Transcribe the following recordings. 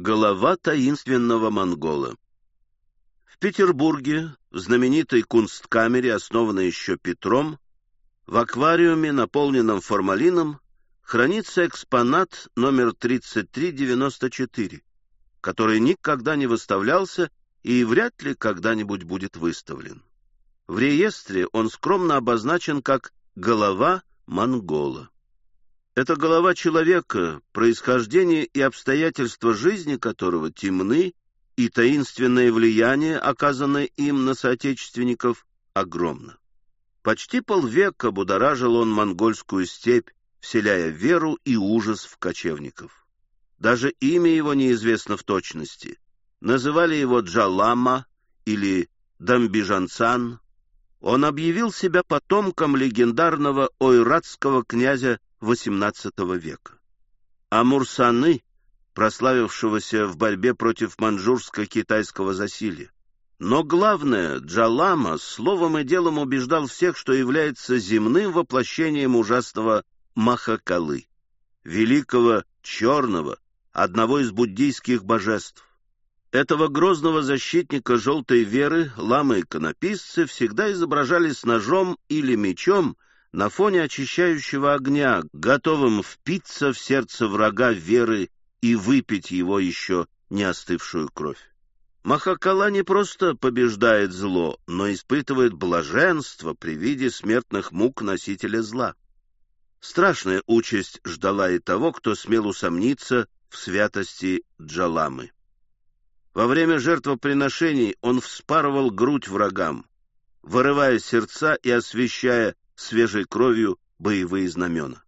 Голова таинственного монгола. В Петербурге, в знаменитой кунсткамере, основанной еще Петром, в аквариуме, наполненном формалином, хранится экспонат номер 3394, который никогда не выставлялся и вряд ли когда-нибудь будет выставлен. В реестре он скромно обозначен как «голова монгола». Это голова человека, происхождение и обстоятельства жизни которого темны, и таинственное влияние, оказанное им на соотечественников, огромно. Почти полвека будоражил он монгольскую степь, вселяя веру и ужас в кочевников. Даже имя его неизвестно в точности. Называли его Джалама или Дамбижанцан. Он объявил себя потомком легендарного ойратского князя XVIII века. А Мурсаны, прославившегося в борьбе против маньчжурско-китайского засилья. Но главное, Джалама словом и делом убеждал всех, что является земным воплощением ужасного Махакалы, великого черного, одного из буддийских божеств. Этого грозного защитника желтой веры ламы-иконописцы всегда изображали с ножом или мечом, на фоне очищающего огня, готовым впиться в сердце врага веры и выпить его еще не остывшую кровь. Махакала не просто побеждает зло, но испытывает блаженство при виде смертных мук носителя зла. Страшная участь ждала и того, кто смел усомниться в святости Джаламы. Во время жертвоприношений он вспарывал грудь врагам, вырывая сердца и освещая свежей кровью боевые знамена.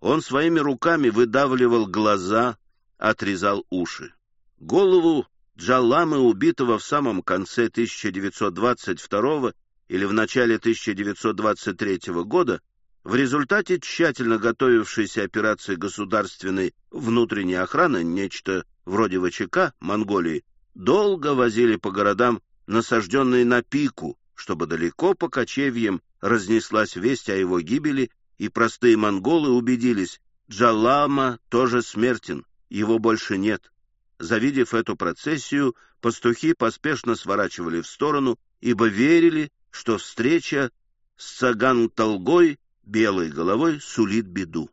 Он своими руками выдавливал глаза, отрезал уши. Голову Джаламы, убитого в самом конце 1922 или в начале 1923 года, в результате тщательно готовившейся операции государственной внутренней охраны, нечто вроде ВЧК Монголии, долго возили по городам, насажденные на пику, чтобы далеко по кочевьям разнеслась весть о его гибели, и простые монголы убедились, Джалама тоже смертен, его больше нет. Завидев эту процессию, пастухи поспешно сворачивали в сторону, ибо верили, что встреча с Цаган-Толгой, белой головой, сулит беду.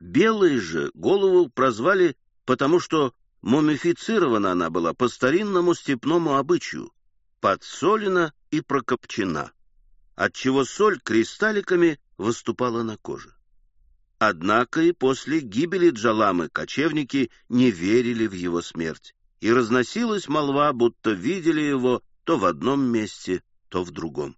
Белой же голову прозвали, потому что мумифицирована она была по старинному степному обычаю, подсолена и прокопчена, отчего соль кристалликами выступала на коже. Однако и после гибели Джаламы кочевники не верили в его смерть, и разносилась молва, будто видели его то в одном месте, то в другом.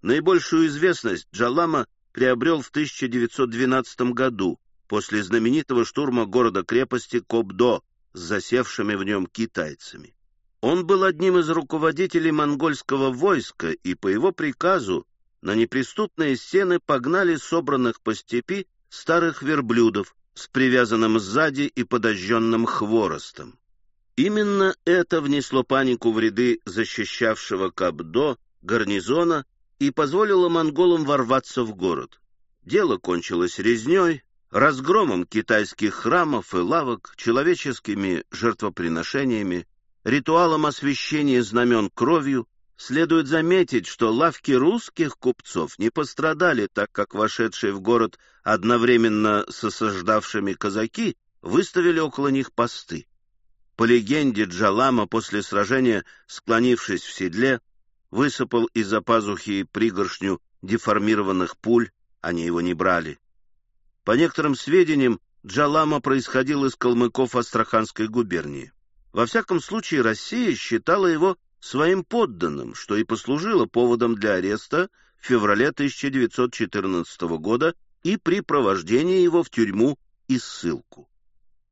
Наибольшую известность Джалама приобрел в 1912 году после знаменитого штурма города-крепости Кобдо с засевшими в нем китайцами. Он был одним из руководителей монгольского войска, и по его приказу на неприступные стены погнали собранных по степи старых верблюдов с привязанным сзади и подожженным хворостом. Именно это внесло панику в ряды защищавшего Кабдо гарнизона и позволило монголам ворваться в город. Дело кончилось резней, разгромом китайских храмов и лавок, человеческими жертвоприношениями, ритуалом освящения знамен кровью, следует заметить, что лавки русских купцов не пострадали, так как вошедшие в город одновременно с осаждавшими казаки выставили около них посты. По легенде, Джалама после сражения, склонившись в седле, высыпал из-за пазухи пригоршню деформированных пуль, они его не брали. По некоторым сведениям, Джалама происходил из калмыков Астраханской губернии. Во всяком случае, Россия считала его своим подданным, что и послужило поводом для ареста в феврале 1914 года и припровождения его в тюрьму и ссылку.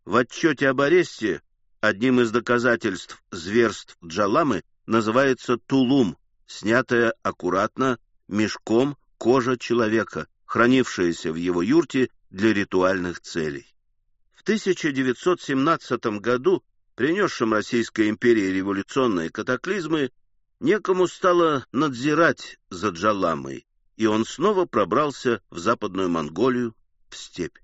В отчете об аресте одним из доказательств зверств Джаламы называется тулум, снятая аккуратно мешком кожа человека, хранившаяся в его юрте для ритуальных целей. В 1917 году принесшим Российской империи революционные катаклизмы, некому стало надзирать за Джаламой, и он снова пробрался в Западную Монголию, в степь.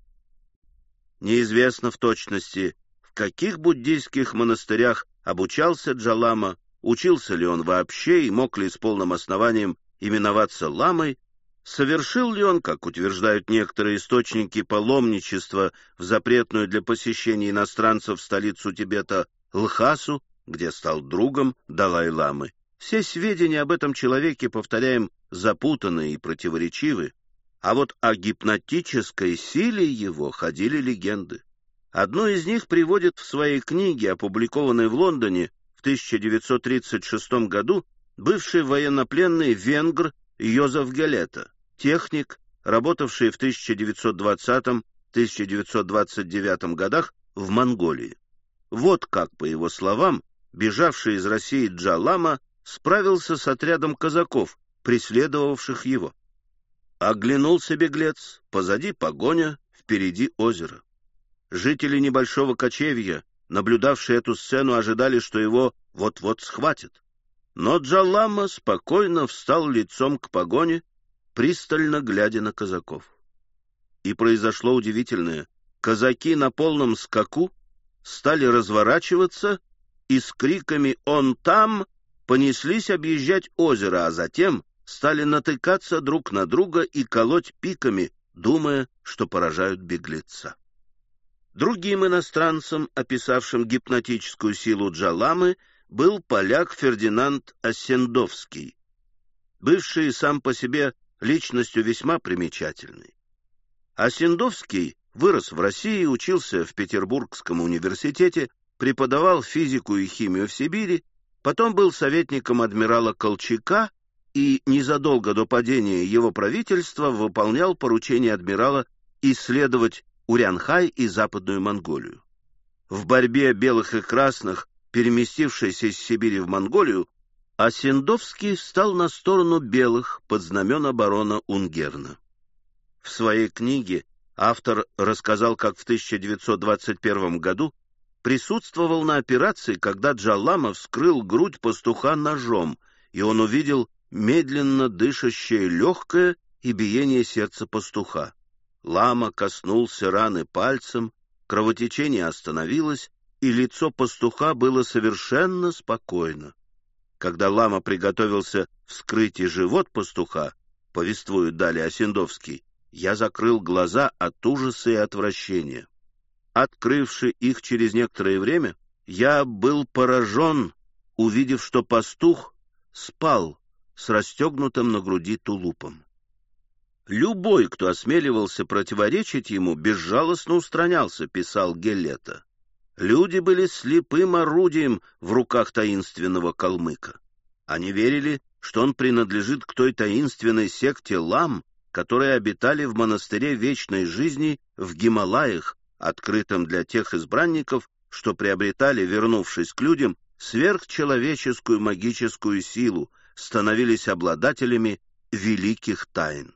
Неизвестно в точности, в каких буддийских монастырях обучался Джалама, учился ли он вообще и мог ли с полным основанием именоваться ламой, совершил ли он, как утверждают некоторые источники, паломничество в запретную для посещения иностранцев столицу Тибета Лхасу, где стал другом Далай-ламы. Все сведения об этом человеке, повторяем, запутаны и противоречивы, а вот о гипнотической силе его ходили легенды. Одну из них приводит в своей книге, опубликованной в Лондоне в 1936 году, бывший военнопленный венгр Йозеф Гелета, техник, работавший в 1920-1929 годах в Монголии. Вот как, по его словам, бежавший из России Джалама справился с отрядом казаков, преследовавших его. Оглянулся беглец, позади погоня, впереди озеро. Жители небольшого кочевья, наблюдавшие эту сцену, ожидали, что его вот-вот схватят. Но Джалама спокойно встал лицом к погоне, пристально глядя на казаков. И произошло удивительное. Казаки на полном скаку стали разворачиваться и с криками «Он там!» понеслись объезжать озеро, а затем стали натыкаться друг на друга и колоть пиками, думая, что поражают беглеца. Другим иностранцем, описавшим гипнотическую силу Джаламы, был поляк Фердинанд Осендовский, бывший сам по себе личностью весьма примечательной. Осендовский вырос в России, учился в Петербургском университете, преподавал физику и химию в Сибири, потом был советником адмирала Колчака и незадолго до падения его правительства выполнял поручение адмирала исследовать Урянхай и Западную Монголию. В борьбе белых и красных, переместившейся из Сибири в Монголию, Осендовский встал на сторону белых под знамена барона Унгерна. В своей книге автор рассказал, как в 1921 году присутствовал на операции, когда Джалама вскрыл грудь пастуха ножом, и он увидел медленно дышащее легкое и биение сердца пастуха. Лама коснулся раны пальцем, кровотечение остановилось, и лицо пастуха было совершенно спокойно. Когда лама приготовился вскрыть и живот пастуха, повествует далее Осендовский, я закрыл глаза от ужаса и отвращения. Открывши их через некоторое время, я был поражен, увидев, что пастух спал с расстегнутым на груди тулупом. Любой, кто осмеливался противоречить ему, безжалостно устранялся, писал Гелета. Люди были слепым орудием в руках таинственного калмыка. Они верили, что он принадлежит к той таинственной секте лам, которые обитали в монастыре вечной жизни в Гималаях, открытом для тех избранников, что приобретали, вернувшись к людям, сверхчеловеческую магическую силу, становились обладателями великих тайн.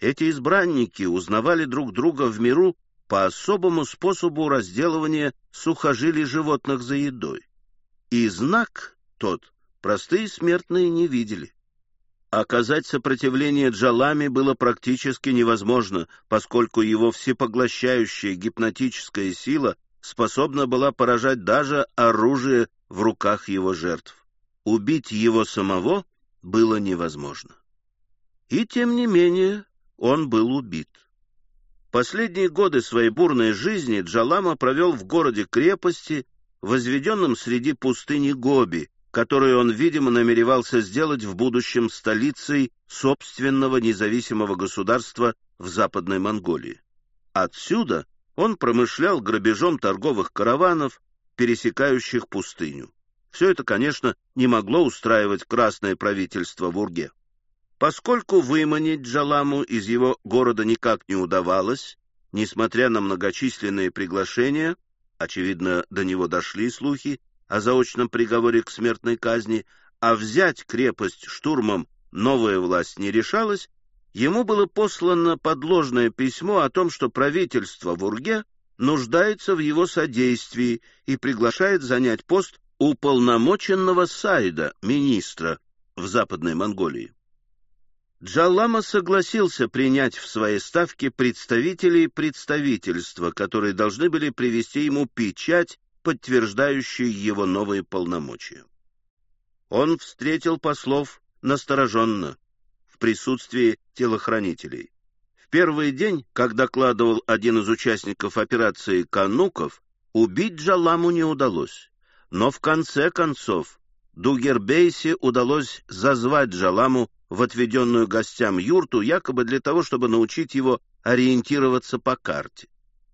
Эти избранники узнавали друг друга в миру по особому способу разделывания сухожилий животных за едой. И знак тот простые смертные не видели. Оказать сопротивление Джалами было практически невозможно, поскольку его всепоглощающая гипнотическая сила способна была поражать даже оружие в руках его жертв. Убить его самого было невозможно. И тем не менее он был убит. Последние годы своей бурной жизни Джалама провел в городе-крепости, возведенном среди пустыни Гоби, которую он, видимо, намеревался сделать в будущем столицей собственного независимого государства в Западной Монголии. Отсюда он промышлял грабежом торговых караванов, пересекающих пустыню. Все это, конечно, не могло устраивать красное правительство в Урге. Поскольку выманить Джаламу из его города никак не удавалось, несмотря на многочисленные приглашения, очевидно, до него дошли слухи о заочном приговоре к смертной казни, а взять крепость штурмом новая власть не решалась, ему было послано подложное письмо о том, что правительство в Урге нуждается в его содействии и приглашает занять пост уполномоченного Сайда, министра в Западной Монголии. Джалама согласился принять в свои ставки представителей представительства, которые должны были привести ему печать, подтверждающую его новые полномочия. Он встретил послов настороженно, в присутствии телохранителей. В первый день, как докладывал один из участников операции Кануков, убить Джаламу не удалось. Но в конце концов Дугербейсе удалось зазвать Джаламу в отведенную гостям юрту, якобы для того, чтобы научить его ориентироваться по карте.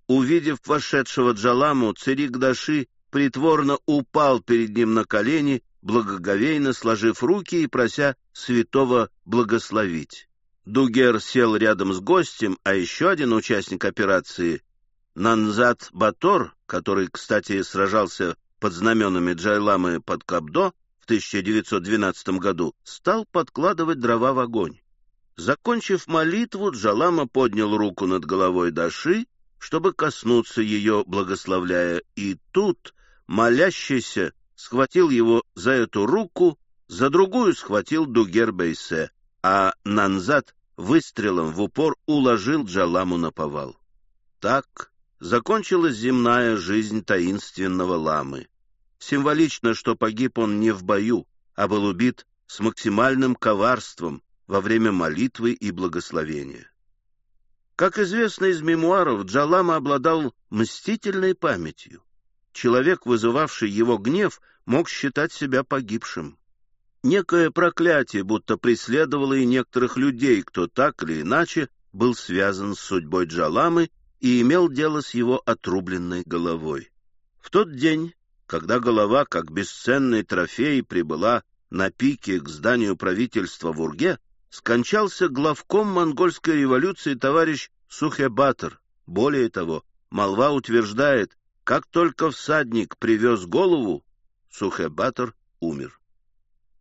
Увидев вошедшего Джаламу, царик Даши притворно упал перед ним на колени, благоговейно сложив руки и прося святого благословить. Дугер сел рядом с гостем, а еще один участник операции, Нанзат Батор, который, кстати, сражался под знаменами Джайламы под Кабдо в 1912 году, стал подкладывать дрова в огонь. Закончив молитву, Джалама поднял руку над головой Даши, чтобы коснуться ее, благословляя, и тут молящийся схватил его за эту руку, за другую схватил Дугер Бейсе, а Нанзат выстрелом в упор уложил Джаламу на повал. Так закончилась земная жизнь таинственного ламы. Символично, что погиб он не в бою, а был убит с максимальным коварством во время молитвы и благословения. Как известно из мемуаров, Джалама обладал мстительной памятью. Человек, вызывавший его гнев, мог считать себя погибшим. Некое проклятие будто преследовало и некоторых людей, кто так или иначе был связан с судьбой Джаламы и имел дело с его отрубленной головой. В тот день когда голова, как бесценный трофей, прибыла на пике к зданию правительства в Урге, скончался главком монгольской революции товарищ Сухебатор. Более того, молва утверждает, как только всадник привез голову, Сухебатор умер.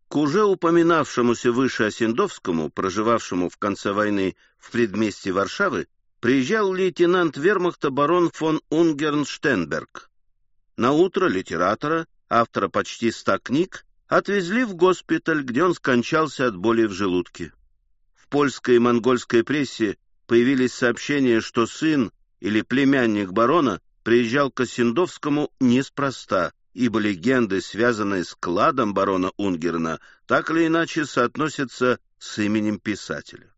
К уже упоминавшемуся выше Осендовскому, проживавшему в конце войны в предместье Варшавы, приезжал лейтенант вермахта барон фон Унгерн-Штенберг. На утро литератора, автора почти ста книг, отвезли в госпиталь, где он скончался от боли в желудке. В польской и монгольской прессе появились сообщения, что сын или племянник барона приезжал к Осендовскому неспроста, ибо легенды, связанные с кладом барона Унгерна, так или иначе соотносятся с именем писателя.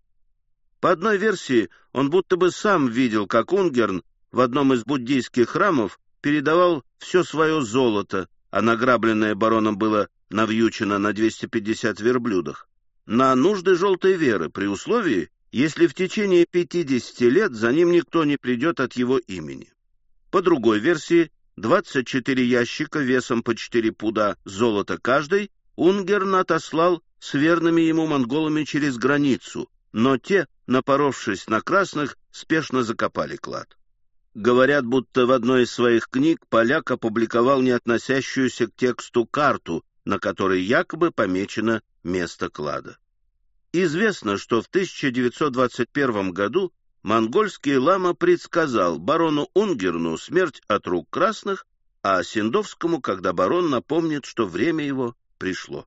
По одной версии, он будто бы сам видел, как Унгерн в одном из буддийских храмов передавал все свое золото, а награбленное бароном было навьючено на 250 верблюдах, на нужды желтой веры, при условии, если в течение 50 лет за ним никто не придет от его имени. По другой версии, 24 ящика весом по 4 пуда золота каждый Унгерн отослал с верными ему монголами через границу, но те, напоровшись на красных, спешно закопали клад. Говорят, будто в одной из своих книг поляк опубликовал не относящуюся к тексту карту, на которой якобы помечено место клада. Известно, что в 1921 году монгольский лама предсказал барону Унгерну смерть от рук красных, а Синдовскому, когда барон напомнит, что время его пришло.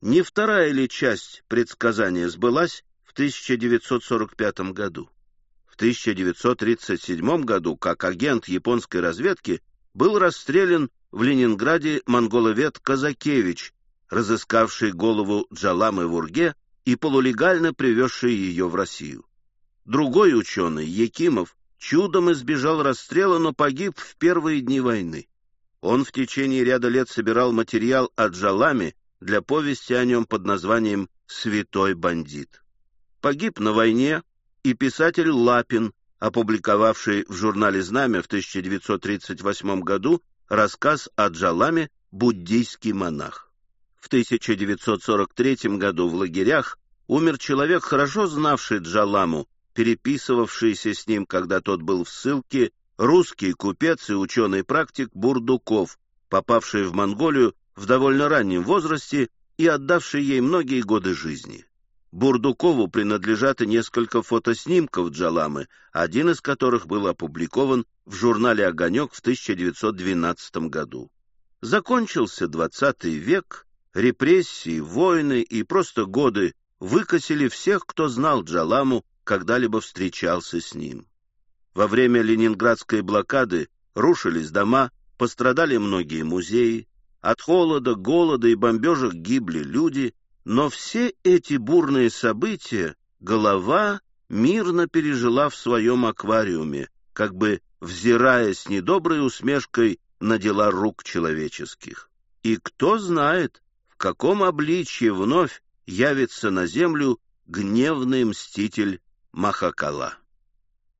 Не вторая ли часть предсказания сбылась в 1945 году? В 1937 году как агент японской разведки был расстрелян в Ленинграде монголовед Казакевич, разыскавший голову Джаламы в Урге и полулегально привезший ее в Россию. Другой ученый, Якимов, чудом избежал расстрела, но погиб в первые дни войны. Он в течение ряда лет собирал материал о Джаламе для повести о нем под названием «Святой бандит». Погиб на войне и писатель Лапин, опубликовавший в журнале «Знамя» в 1938 году рассказ о Джаламе «Буддийский монах». В 1943 году в лагерях умер человек, хорошо знавший Джаламу, переписывавшийся с ним, когда тот был в ссылке, русский купец и ученый-практик Бурдуков, попавший в Монголию в довольно раннем возрасте и отдавший ей многие годы жизни. Бурдукову принадлежат и несколько фотоснимков Джаламы, один из которых был опубликован в журнале «Огонек» в 1912 году. Закончился XX век, репрессии, войны и просто годы выкосили всех, кто знал Джаламу, когда-либо встречался с ним. Во время ленинградской блокады рушились дома, пострадали многие музеи, от холода, голода и бомбежек гибли люди, но все эти бурные события голова мирно пережила в своем аквариуме, как бы взирая с недоброй усмешкой на дела рук человеческих. И кто знает, в каком обличье вновь явится на землю гневный мститель Махакала.